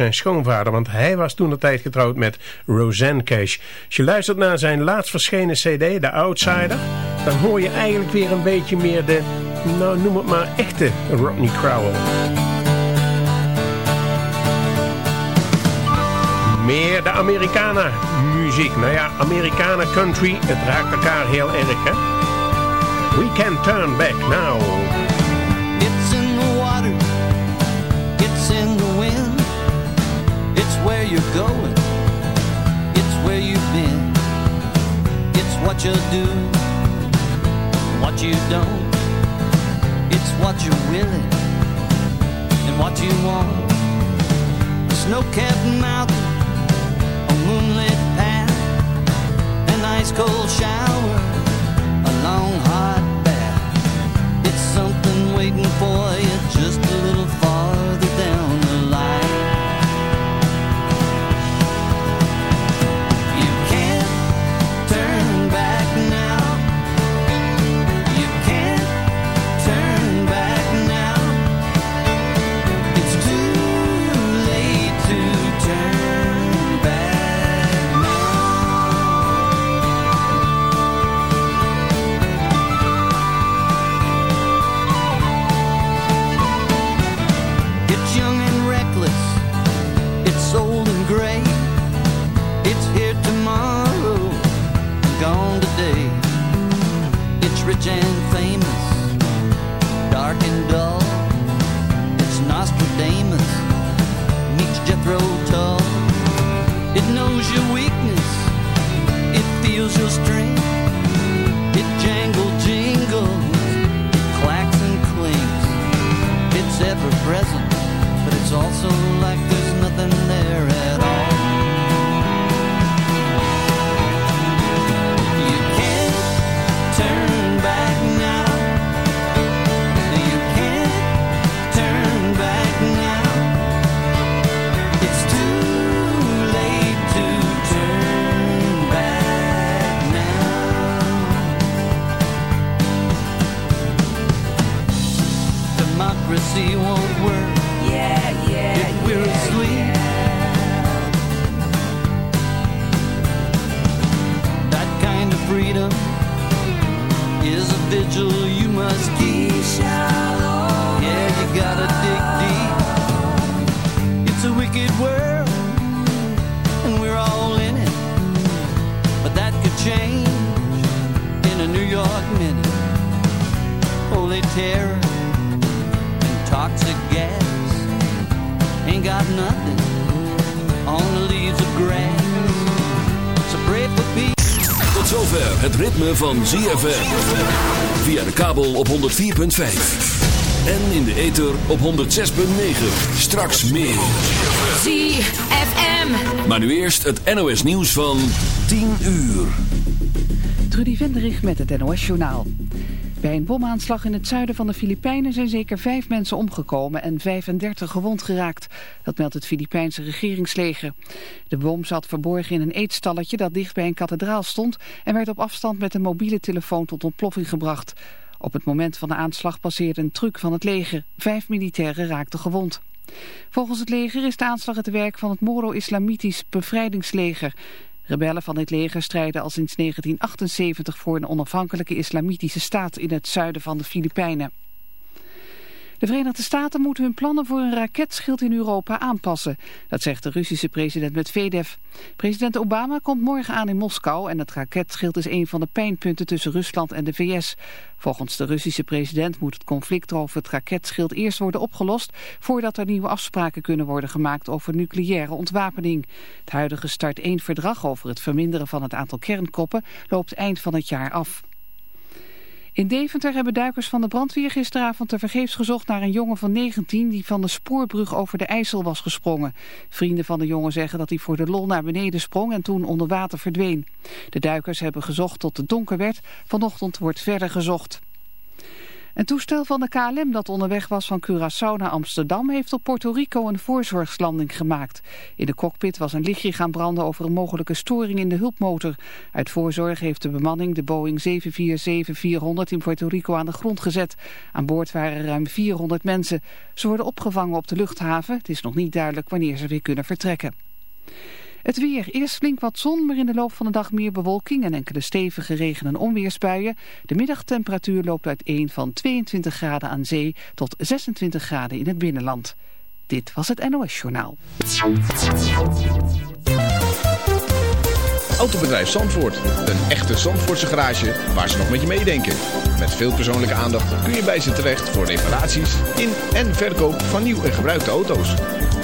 zijn schoonvader, want hij was toen de tijd getrouwd met Roseanne Cash. Als je luistert naar zijn laatst verschenen cd, The Outsider, dan hoor je eigenlijk weer een beetje meer de, nou noem het maar, echte Rodney Crowell. Meer de Americana muziek. Nou ja, Americana country, het raakt elkaar heel erg, hè? We can turn back now. You're going, it's where you've been, it's what you do, what you don't, it's what you're willing, and what you want. A snow-capped mountain, a moonlit path, an ice cold shower, a long hot bath. It's something waiting for you just a little farther just dream. 104.5. En in de ether op 106.9. Straks meer. ZFM. Maar nu eerst het NOS nieuws van 10 uur. Trudy Venderich met het NOS Journaal. Bij een bomaanslag in het zuiden van de Filipijnen zijn zeker vijf mensen omgekomen en 35 gewond geraakt. Dat meldt het Filipijnse regeringsleger. De bom zat verborgen in een eetstalletje dat dicht bij een kathedraal stond en werd op afstand met een mobiele telefoon tot ontploffing gebracht. Op het moment van de aanslag passeerde een truck van het leger. Vijf militairen raakten gewond. Volgens het leger is de aanslag het werk van het Moro-Islamitisch bevrijdingsleger. Rebellen van dit leger strijden al sinds 1978 voor een onafhankelijke islamitische staat in het zuiden van de Filipijnen. De Verenigde Staten moeten hun plannen voor een raketschild in Europa aanpassen. Dat zegt de Russische president Medvedev. President Obama komt morgen aan in Moskou en het raketschild is een van de pijnpunten tussen Rusland en de VS. Volgens de Russische president moet het conflict over het raketschild eerst worden opgelost voordat er nieuwe afspraken kunnen worden gemaakt over nucleaire ontwapening. Het huidige start 1 verdrag over het verminderen van het aantal kernkoppen loopt eind van het jaar af. In Deventer hebben duikers van de brandweer gisteravond tevergeefs gezocht naar een jongen van 19 die van de spoorbrug over de IJssel was gesprongen. Vrienden van de jongen zeggen dat hij voor de lol naar beneden sprong en toen onder water verdween. De duikers hebben gezocht tot het donker werd. Vanochtend wordt verder gezocht. Een toestel van de KLM dat onderweg was van Curaçao naar Amsterdam heeft op Puerto Rico een voorzorgslanding gemaakt. In de cockpit was een lichtje gaan branden over een mogelijke storing in de hulpmotor. Uit voorzorg heeft de bemanning de Boeing 747-400 in Puerto Rico aan de grond gezet. Aan boord waren ruim 400 mensen. Ze worden opgevangen op de luchthaven. Het is nog niet duidelijk wanneer ze weer kunnen vertrekken. Het weer. Eerst flink wat zon, maar in de loop van de dag meer bewolking en enkele stevige regen- en onweersbuien. De middagtemperatuur loopt uiteen van 22 graden aan zee tot 26 graden in het binnenland. Dit was het NOS Journaal. Autobedrijf Zandvoort. Een echte Zandvoortse garage waar ze nog met je meedenken. Met veel persoonlijke aandacht kun je bij ze terecht voor reparaties in en verkoop van nieuw en gebruikte auto's.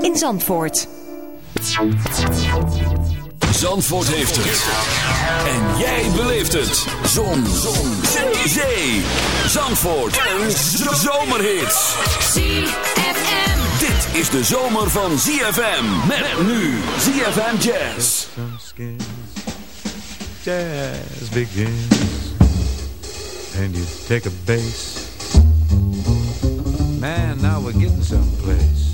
in Zandvoort. Zandvoort heeft het. En jij beleeft het. Zon. Zon. Zee. Zee. Zandvoort. Een zomerhit. ZFM. Dit is de zomer van ZFM. Met nu ZFM Jazz. Jazz begins, and you take a bass. Man, now we're getting someplace.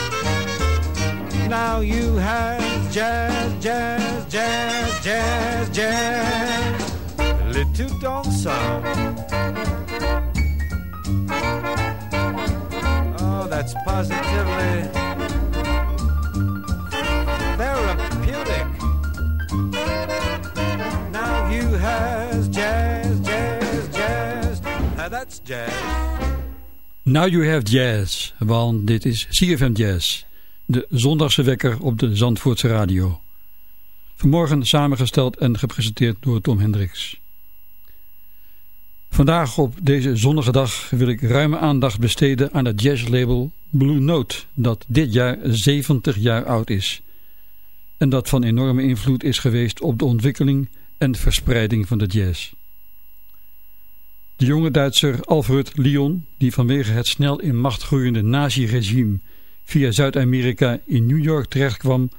Now you have jazz, jazz, jazz, jazz, jazz. Little don't sound. Oh, that's positively therapeutic. Now you has jazz, jazz, jazz. Now that's jazz. Now You Have Jazz, want dit is CFM Jazz, de zondagse wekker op de Zandvoortse radio. Vanmorgen samengesteld en gepresenteerd door Tom Hendricks. Vandaag op deze zonnige dag wil ik ruime aandacht besteden aan het jazzlabel Blue Note, dat dit jaar 70 jaar oud is. En dat van enorme invloed is geweest op de ontwikkeling en verspreiding van de jazz. De jonge Duitser Alfred Lyon, die vanwege het snel in macht groeiende nazi-regime via Zuid-Amerika in New York terechtkwam,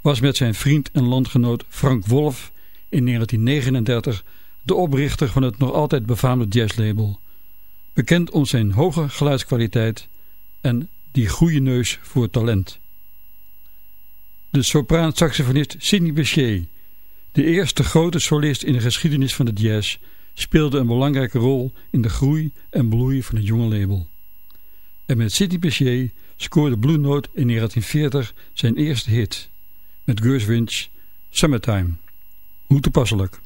was met zijn vriend en landgenoot Frank Wolf in 1939 de oprichter van het nog altijd befaamde jazzlabel. Bekend om zijn hoge geluidskwaliteit en die goede neus voor talent. De sopraan-saxofonist Sidney Bechet, de eerste grote solist in de geschiedenis van de jazz, speelde een belangrijke rol in de groei en bloei van het jonge label. En met Sidney Bechet scoorde Blue Note in 1940 zijn eerste hit met Gershwin's Summertime. Hoe toepasselijk.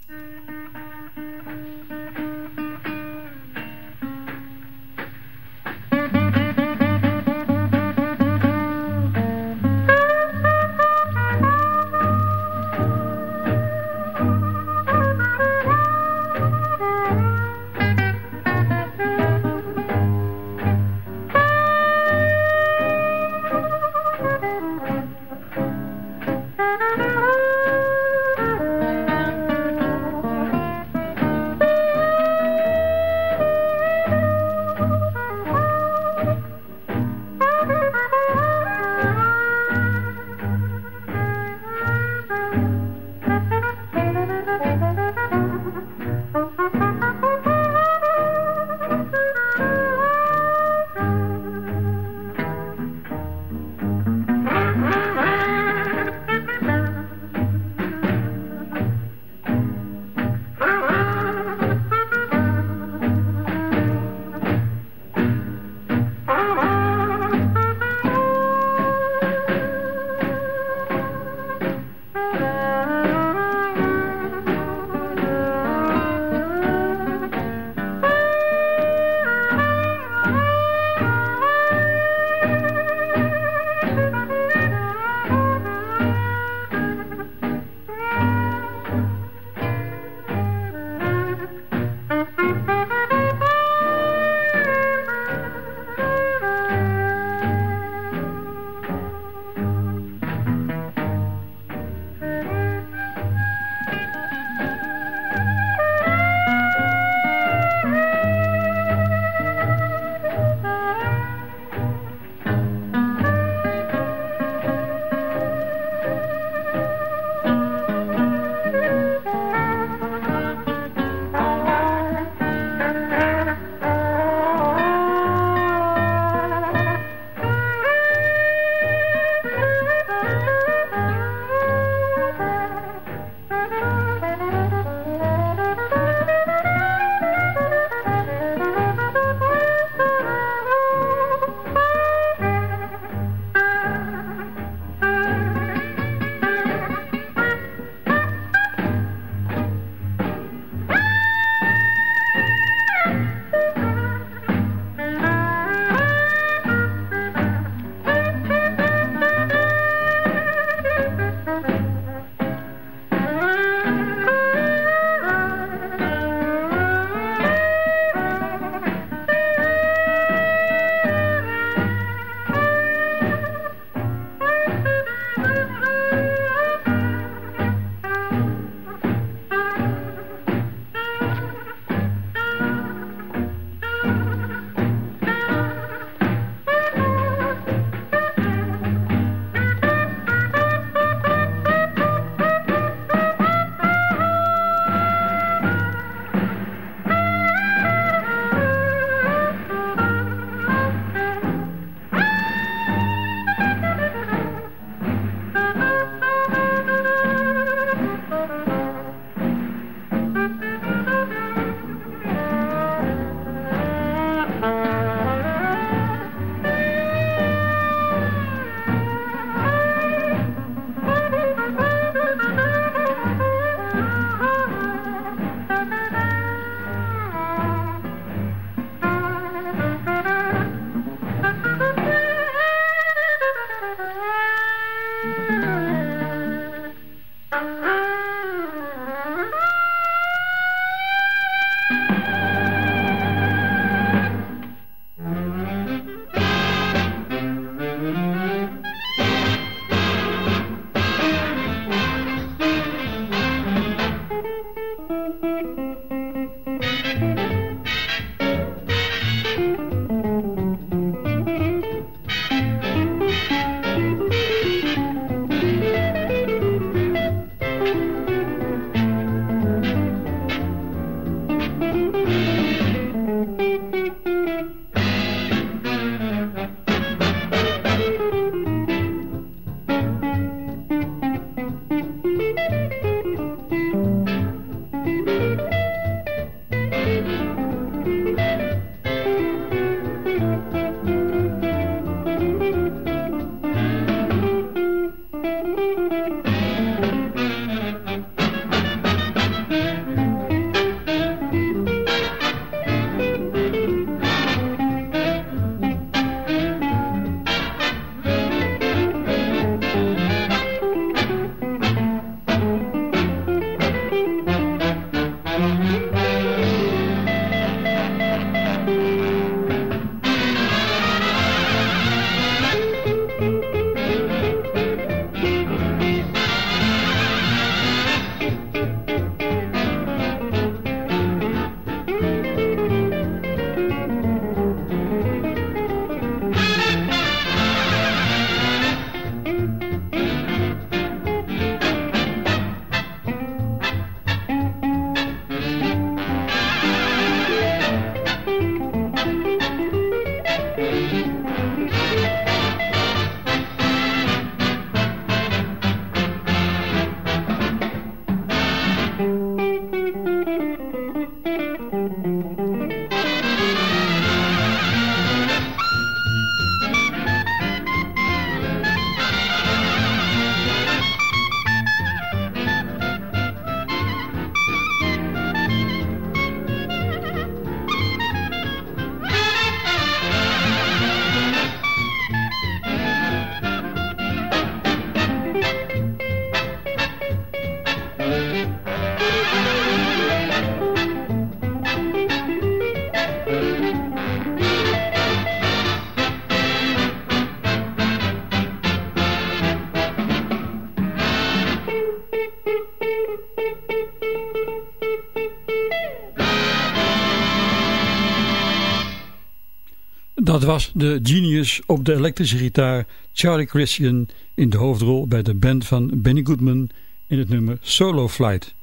Dat was de genius op de elektrische gitaar Charlie Christian in de hoofdrol bij de band van Benny Goodman in het nummer Solo Flight.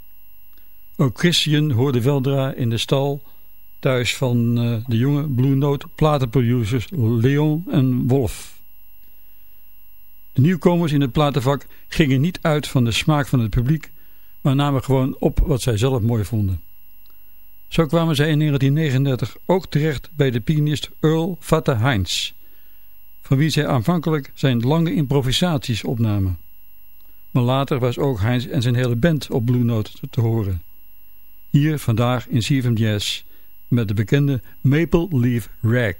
Ook Christian hoorde weldra in de stal thuis van uh, de jonge Blue Note platenproducers Leon en Wolf. De nieuwkomers in het platenvak gingen niet uit van de smaak van het publiek, maar namen gewoon op wat zij zelf mooi vonden. Zo kwamen zij in 1939 ook terecht bij de pianist Earl Vatte Heinz, van wie zij aanvankelijk zijn lange improvisaties opnamen. Maar later was ook Heinz en zijn hele band op Blue Note te horen. Hier vandaag in CFM Jazz met de bekende Maple Leaf Rag.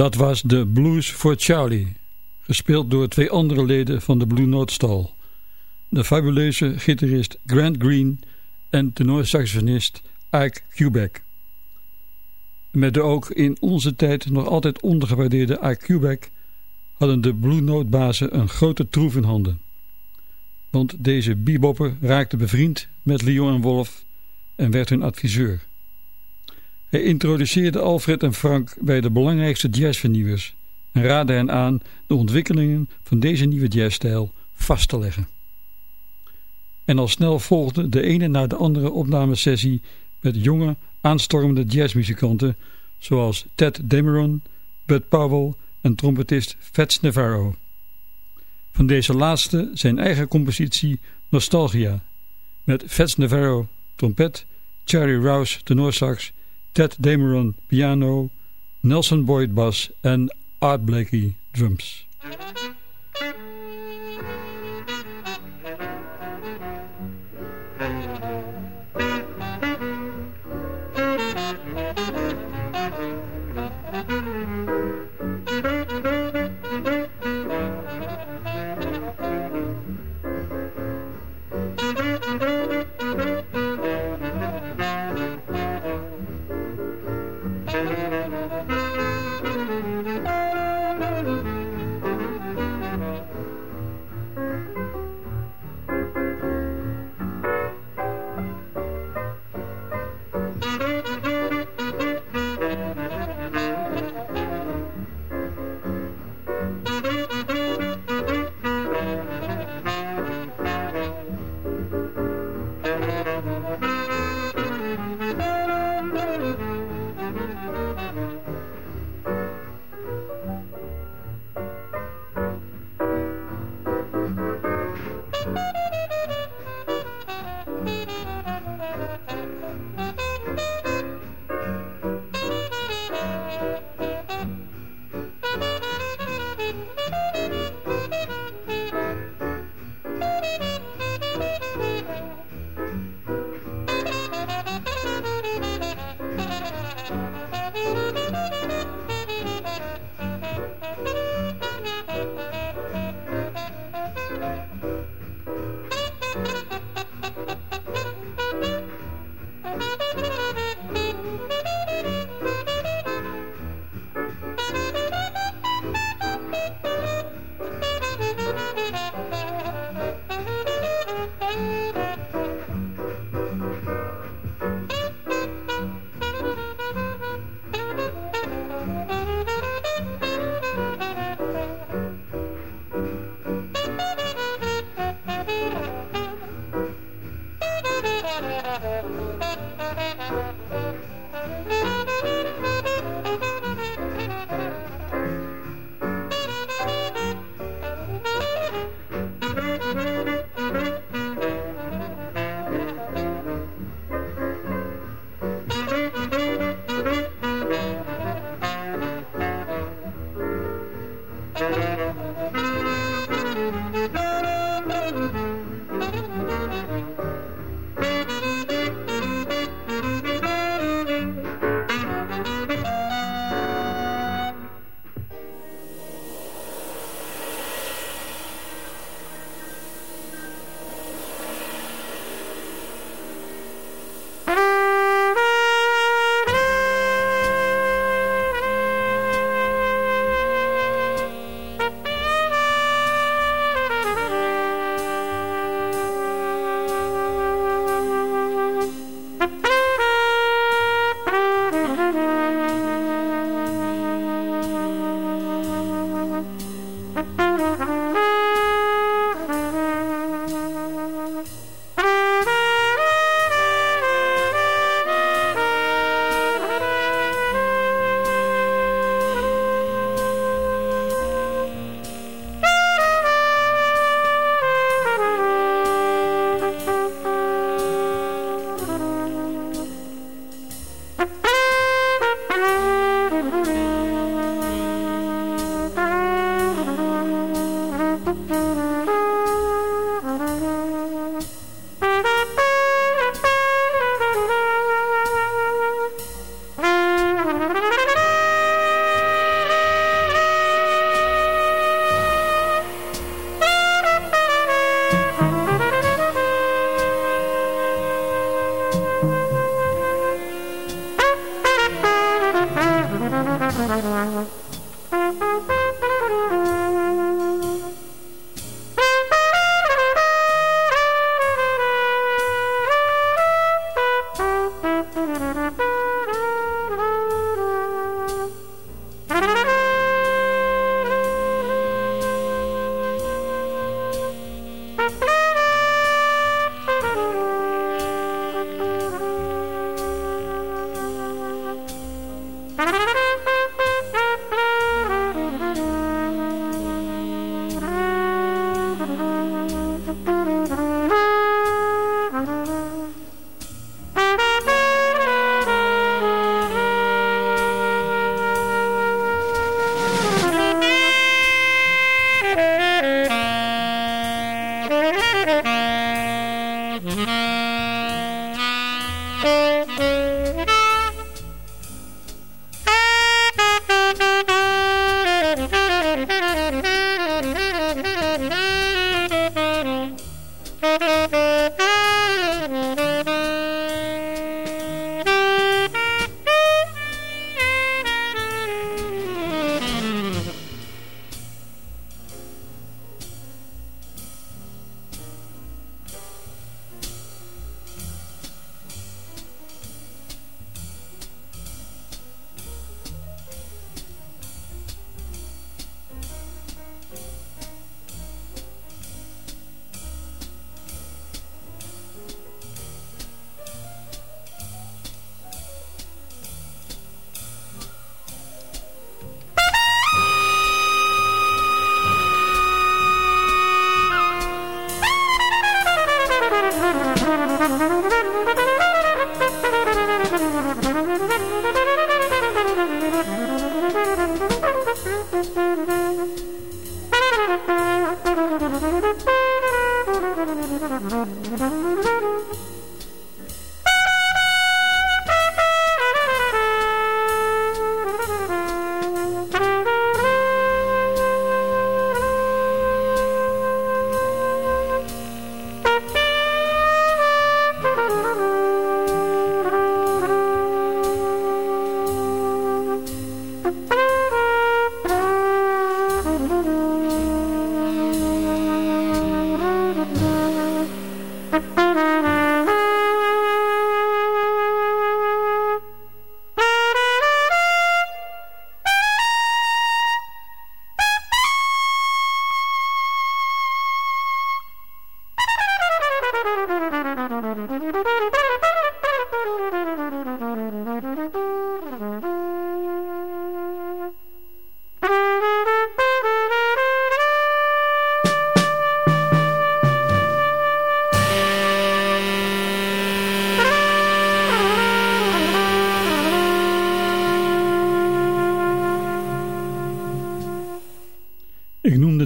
Dat was de Blues for Charlie, gespeeld door twee andere leden van de Blue Note Stal. De fabuleuze gitarist Grant Green en tenorsaxofonist Ike Quebec. Met de ook in onze tijd nog altijd ondergewaardeerde Ike Quebec hadden de Blue Note bazen een grote troef in handen. Want deze bebopper raakte bevriend met Leon en Wolf en werd hun adviseur. Hij introduceerde Alfred en Frank bij de belangrijkste jazzvernieuwers en raadde hen aan de ontwikkelingen van deze nieuwe jazzstijl vast te leggen. En al snel volgde de ene na de andere opnamesessie met jonge, aanstormende jazzmuzikanten zoals Ted Dameron, Bud Powell en trompetist Fats Navarro. Van deze laatste zijn eigen compositie Nostalgia, met Fats Navarro trompet, Charlie Rouse tenorsax Ted Dameron piano, Nelson Boyd bass en Art Blakey drums.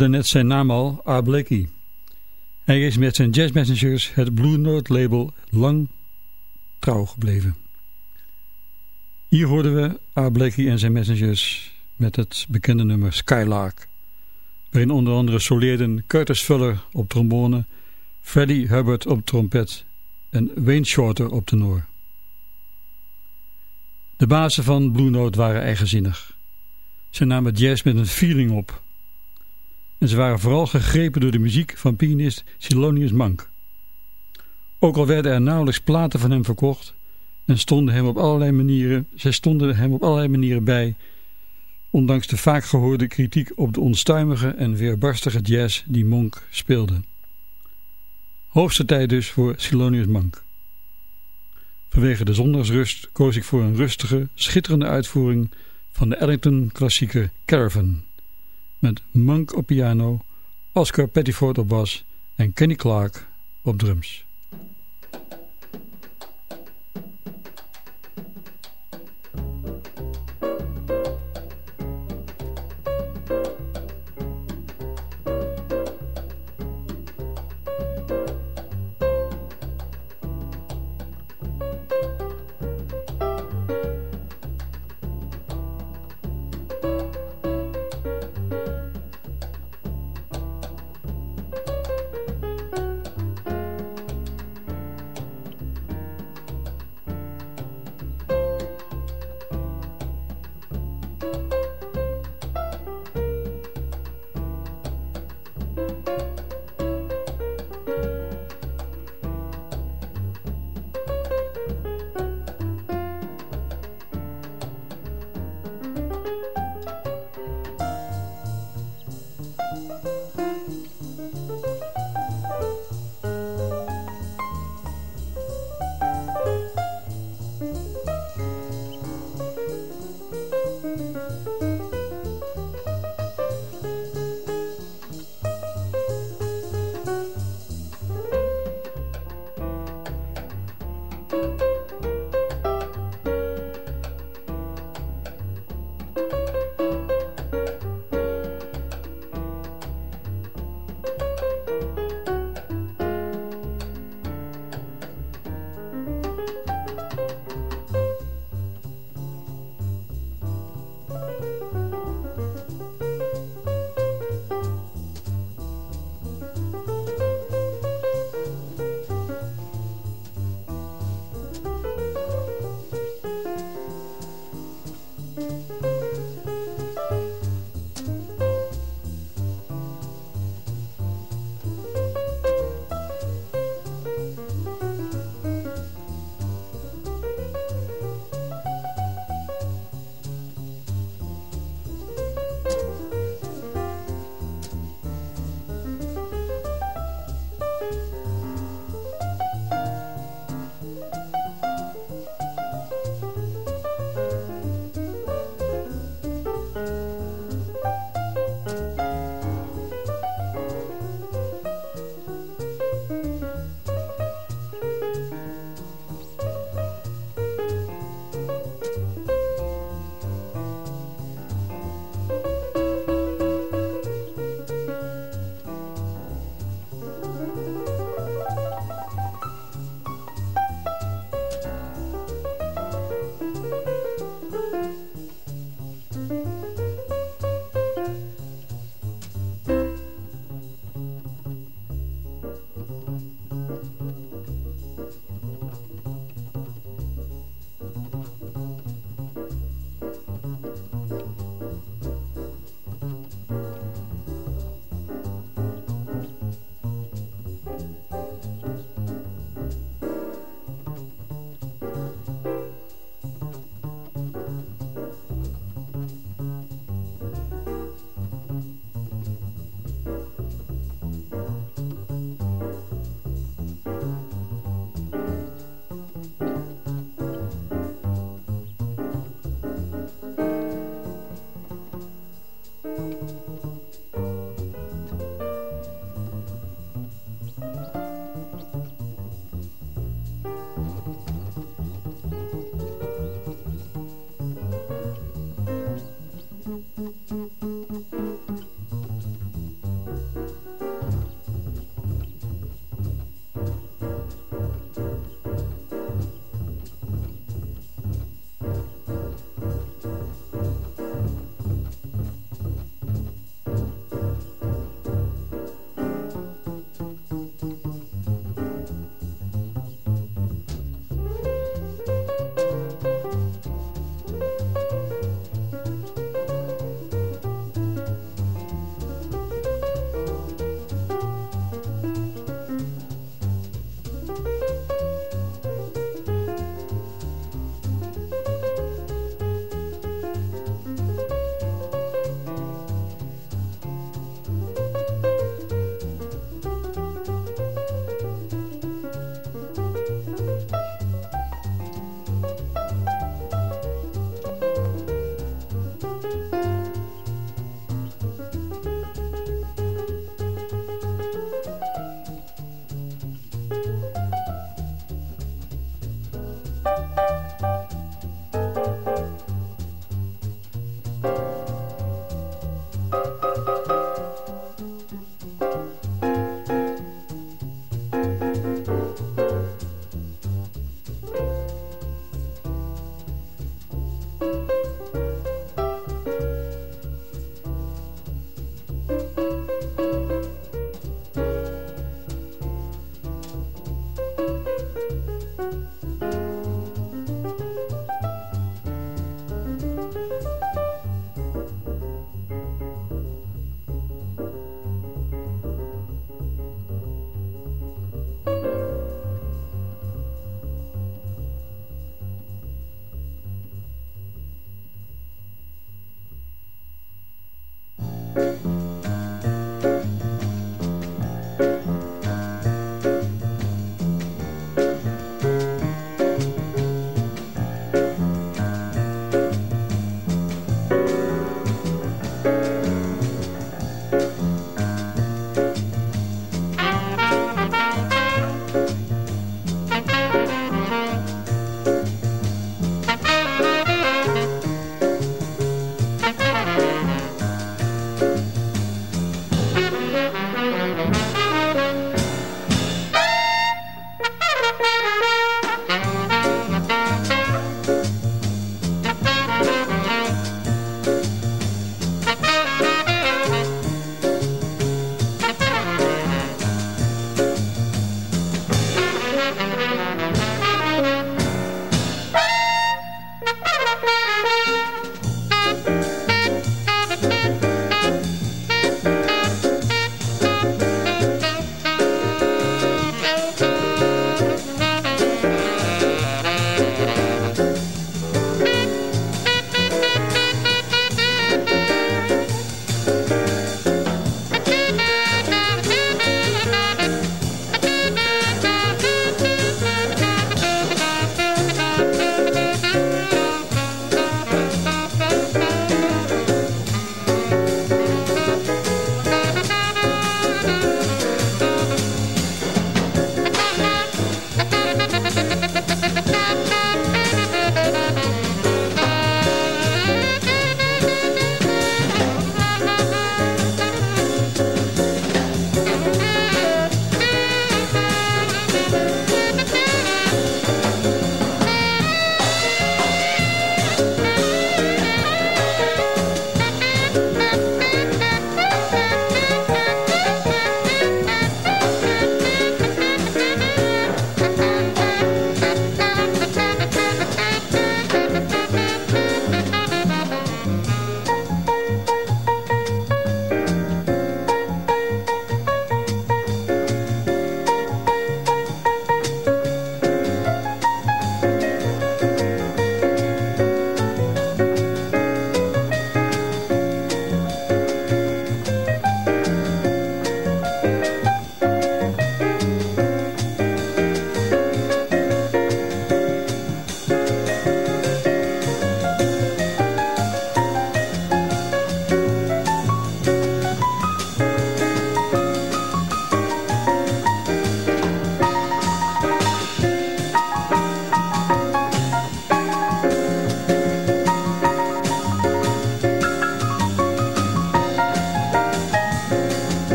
Daarnet zijn naam al, Art Blakey. Hij is met zijn Jazz Messengers het Blue Note label lang trouw gebleven. Hier hoorden we Art Blakey en zijn Messengers met het bekende nummer Skylark. Waarin onder andere soleerden Curtis Fuller op trombone, Freddie Hubbard op trompet en Wayne Shorter op tenor. De bazen van Blue Note waren eigenzinnig. Ze namen jazz met een feeling op en ze waren vooral gegrepen door de muziek van pianist Silonius Monk. Ook al werden er nauwelijks platen van hem verkocht en stonden hem op allerlei manieren, zij stonden hem op allerlei manieren bij, ondanks de vaak gehoorde kritiek op de onstuimige en weerbarstige jazz die Monk speelde. Hoogste tijd dus voor Silonius Monk. Vanwege de zondagsrust koos ik voor een rustige, schitterende uitvoering van de Ellington klassieker Caravan met Monk op piano, Oscar Pettiford op bas en Kenny Clark op drums.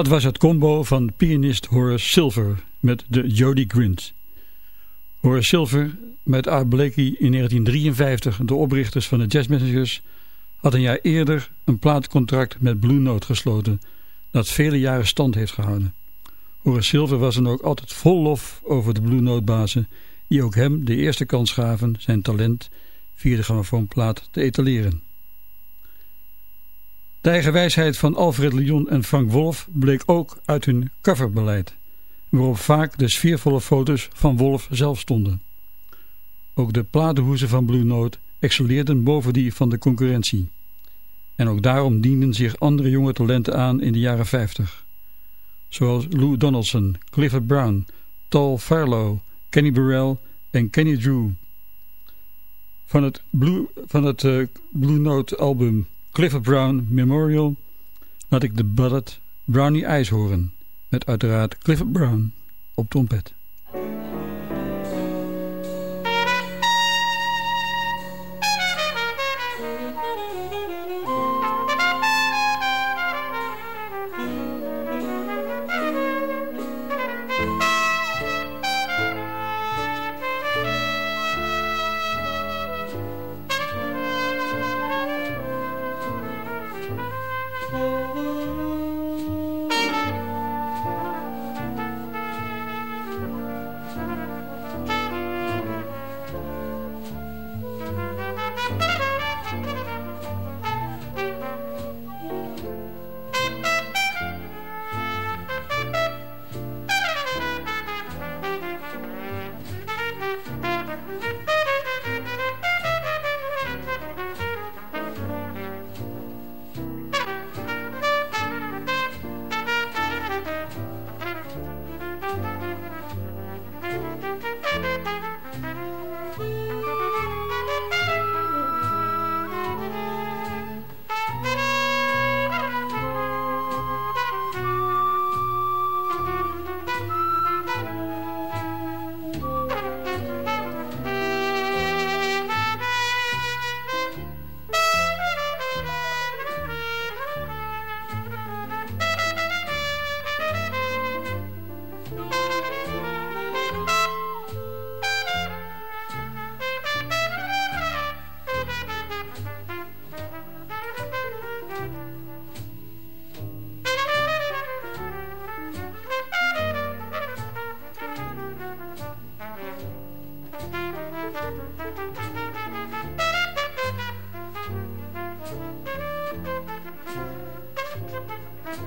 Dat was het combo van pianist Horace Silver met de Jody Grint. Horace Silver met Art Blakey in 1953, de oprichters van de Jazz Messengers, had een jaar eerder een plaatcontract met Blue Note gesloten, dat vele jaren stand heeft gehouden. Horace Silver was dan ook altijd vol lof over de Blue Note bazen, die ook hem de eerste kans gaven zijn talent via de grammofoonplaat te etaleren. De eigen wijsheid van Alfred Lyon en Frank Wolf bleek ook uit hun coverbeleid, waarop vaak de sfeervolle foto's van Wolf zelf stonden. Ook de platenhoezen van Blue Note excelleerden boven die van de concurrentie. En ook daarom dienden zich andere jonge talenten aan in de jaren 50. Zoals Lou Donaldson, Clifford Brown, Tal Farlow, Kenny Burrell en Kenny Drew. Van het Blue, van het, uh, Blue Note album Clifford Brown Memorial laat ik de ballad Brownie horen. Met uiteraard Clifford Brown op trompet.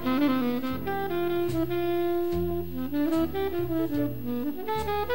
Thank you.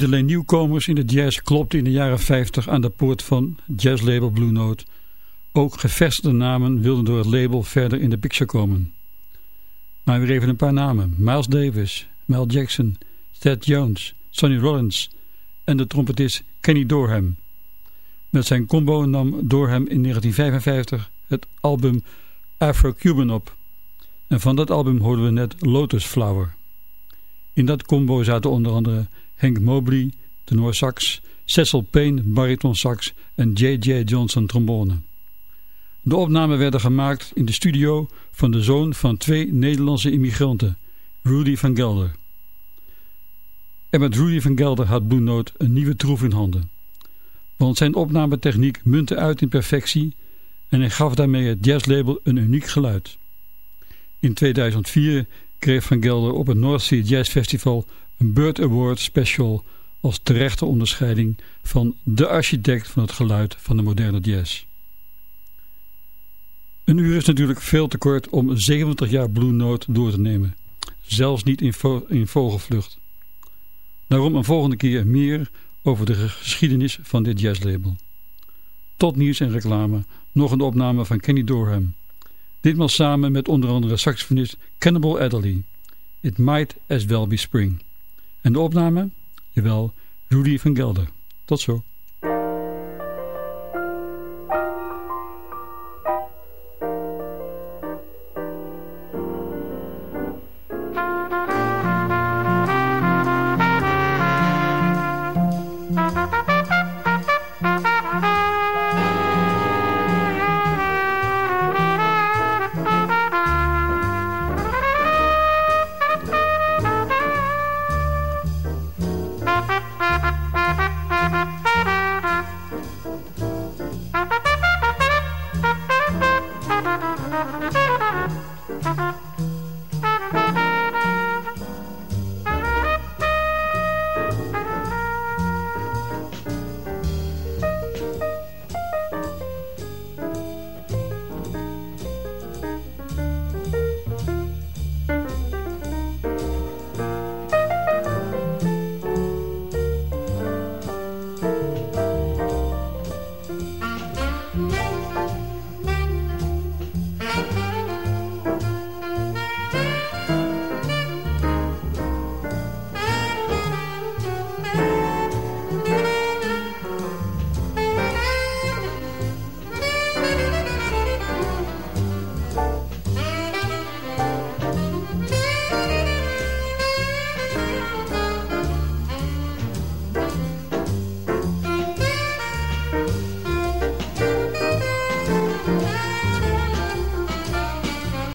Niet alleen nieuwkomers in de jazz klopten in de jaren 50 aan de poort van jazzlabel Blue Note. Ook gevestigde namen wilden door het label verder in de picture komen. Maar weer even een paar namen. Miles Davis, Mel Jackson, Ted Jones, Sonny Rollins en de trompetist Kenny Dorham. Met zijn combo nam Dorham in 1955 het album Afro-Cuban op. En van dat album hoorden we net Lotus Flower. In dat combo zaten onder andere Hank Mobley, sax, Cecil Payne, sax en J.J. Johnson, trombone. De opnamen werden gemaakt in de studio van de zoon van twee Nederlandse immigranten, Rudy van Gelder. En met Rudy van Gelder had Blue Note een nieuwe troef in handen. Want zijn opnametechniek muntte uit in perfectie en hij gaf daarmee het jazzlabel een uniek geluid. In 2004 kreeg Van Gelder op het North Sea Jazz Festival Bird Award Special als terechte onderscheiding van de architect van het geluid van de moderne jazz. Een uur is natuurlijk veel te kort om 70 jaar Blue Note door te nemen. Zelfs niet in, in vogelvlucht. Daarom een volgende keer meer over de geschiedenis van dit jazzlabel. Tot nieuws en reclame nog een opname van Kenny Dorham. Ditmaal samen met onder andere saxofonist Cannibal Adderley. It might as well be spring. En de opname? Jawel, Rudy van Gelder. Tot zo.